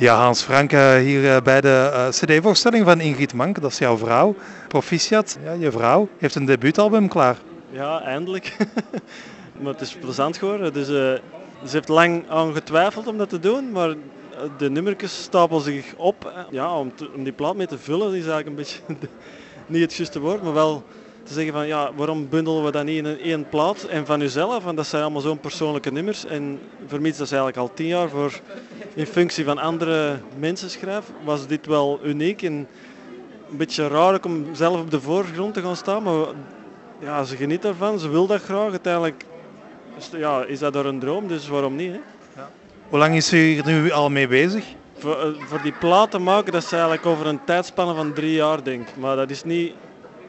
Ja, Hans Frank, eh, hier eh, bij de uh, CD-voorstelling van Ingrid Mank, dat is jouw vrouw. Proficiat, ja, je vrouw heeft een debuutalbum klaar. Ja, eindelijk. maar het is plezant geworden. Dus, ze heeft lang aan getwijfeld om dat te doen, maar de nummertjes stapelen zich op. Ja, om, om die plaat mee te vullen is eigenlijk een beetje niet het juiste woord, maar wel te zeggen van ja, waarom bundelen we dat niet in één plaat en van uzelf? Want dat zijn allemaal zo'n persoonlijke nummers. En is dat eigenlijk al tien jaar voor in functie van andere mensen schrijf, was dit wel uniek en een beetje raar om zelf op de voorgrond te gaan staan. Maar ja, ze geniet ervan, ze wil dat graag. Uiteindelijk ja, is dat door een droom, dus waarom niet? Hè? Ja. Hoe lang is u hier nu al mee bezig? Voor, eh, voor die plaat te maken, dat is eigenlijk over een tijdspanne van drie jaar denk ik. Maar dat is niet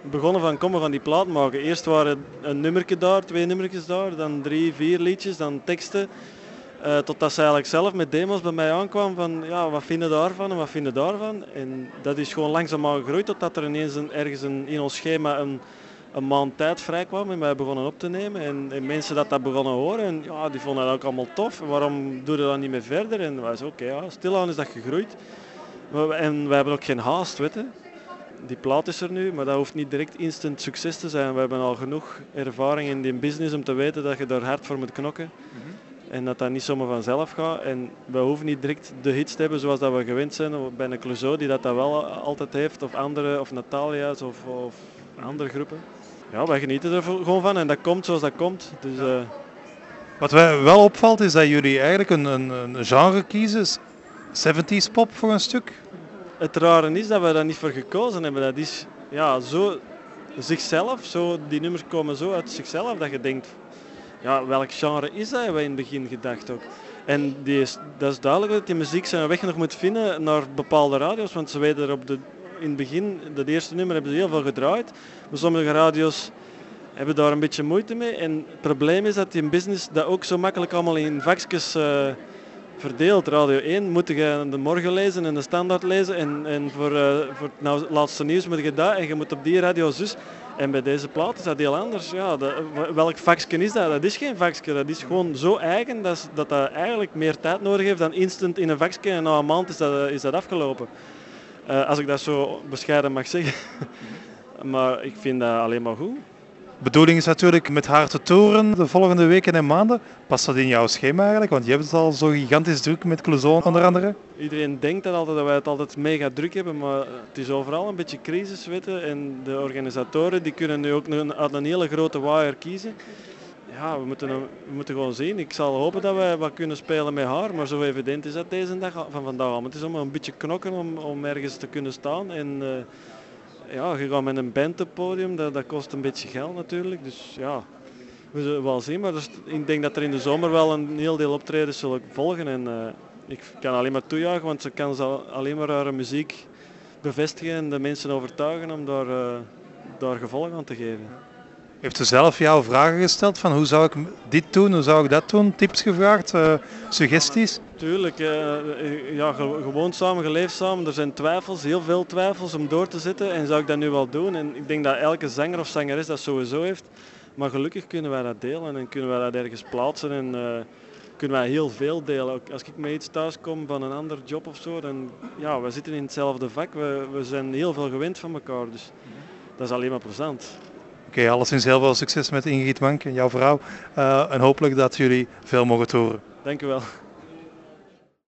begonnen van komen van die plaat maken. Eerst waren een nummertje daar, twee nummertjes daar, dan drie, vier liedjes, dan teksten. Uh, totdat ze eigenlijk zelf met demos bij mij aankwam van ja, wat vinden daarvan en wat vinden daarvan. En dat is gewoon langzaamaan gegroeid totdat er ineens een, ergens in ons schema een, een maand tijd vrij kwam en wij begonnen op te nemen. En, en, mensen dat dat begonnen horen en ja, die vonden dat ook allemaal tof. waarom doe je dat niet meer verder? En wij oké, ja, stilaan is dat gegroeid. En wij hebben ook geen haast, weet je die plaat is er nu, maar dat hoeft niet direct instant succes te zijn. We hebben al genoeg ervaring in die business om te weten dat je daar hard voor moet knokken. Mhm. En dat dat niet zomaar vanzelf gaat. En we hoeven niet direct de hits te hebben zoals dat we gewend zijn bij een Clouseau die dat, dat wel altijd heeft. Of andere, of Natalia's of, of andere groepen. Ja, wij genieten er gewoon van en dat komt zoals dat komt. Dus, uh... Wat mij wel opvalt is dat jullie eigenlijk een, een, een genre kiezen, 70s pop voor een stuk het rare is dat we daar niet voor gekozen hebben. Dat is ja, zo zichzelf, zo, die nummers komen zo uit zichzelf dat je denkt, ja, welk genre is dat, hebben we in het begin gedacht ook. En die is, dat is duidelijk dat die muziek zijn weg nog moet vinden naar bepaalde radio's, want ze weten er op de, in het begin, dat eerste nummer hebben ze heel veel gedraaid. Maar sommige radio's hebben daar een beetje moeite mee. En het probleem is dat die business dat ook zo makkelijk allemaal in vakjes uh, verdeeld. Radio 1 moet je de morgen lezen en de standaard lezen. En, en voor, uh, voor het nou, laatste nieuws moet je dat. En je moet op die radio zus. En bij deze plaat is dat heel anders. Ja, de, welk faxje is dat? Dat is geen faxje. Dat is gewoon zo eigen dat dat, eigenlijk meer tijd nodig heeft dan instant in een faxje. En na een maand is dat, is dat afgelopen. Als ik dat zo bescheiden mag zeggen. maar ik vind dat alleen maar goed bedoeling is natuurlijk met haar te toeren de volgende weken en maanden. Past dat in jouw schema eigenlijk? Want je hebt het al zo gigantisch druk met Clouseau onder andere. Iedereen denkt dat, altijd, dat wij het altijd mega druk hebben, maar het is overal een beetje crisis. Weten. En de organisatoren die kunnen nu ook uit een hele grote wire kiezen. Ja, we moeten, we moeten gewoon zien. Ik zal hopen dat wij wat kunnen spelen met haar, maar zo evident is dat deze dag van vandaag. Maar het is om een beetje knokken om, om ergens te kunnen staan. En, uh, ja, je gaat met een band op podium, dat, dat kost een beetje geld natuurlijk. Dus ja, we zullen wel zien. Maar ik denk dat er in de zomer wel een heel deel optredens zullen volgen. En uh, ik kan alleen maar toejuichen, want ze kan alleen maar haar muziek bevestigen en de mensen overtuigen om daar, uh, daar gevolg aan te geven. Heeft u zelf jouw vragen gesteld van hoe zou ik dit doen, hoe zou ik dat doen? Tips gevraagd, uh, suggesties? Tuurlijk, uh, ja, gewoon samen, geleefd samen. Er zijn twijfels, heel veel twijfels om door te zetten. En zou ik dat nu wel doen? En ik denk dat elke zanger of zangeres dat sowieso heeft. Maar gelukkig kunnen wij dat delen en kunnen wij dat ergens plaatsen. En kunnen wij heel veel delen. Ook als ik met iets thuis kom van een ander job of zo, dan ja, we zitten in hetzelfde vak. We, we zijn heel veel gewend van elkaar. Dus dat is alleen maar plezant. Oké, alleszins heel veel succes met Ingrid Mank en jouw vrouw. Uh, en hopelijk dat jullie veel mogen toren. Dank u wel.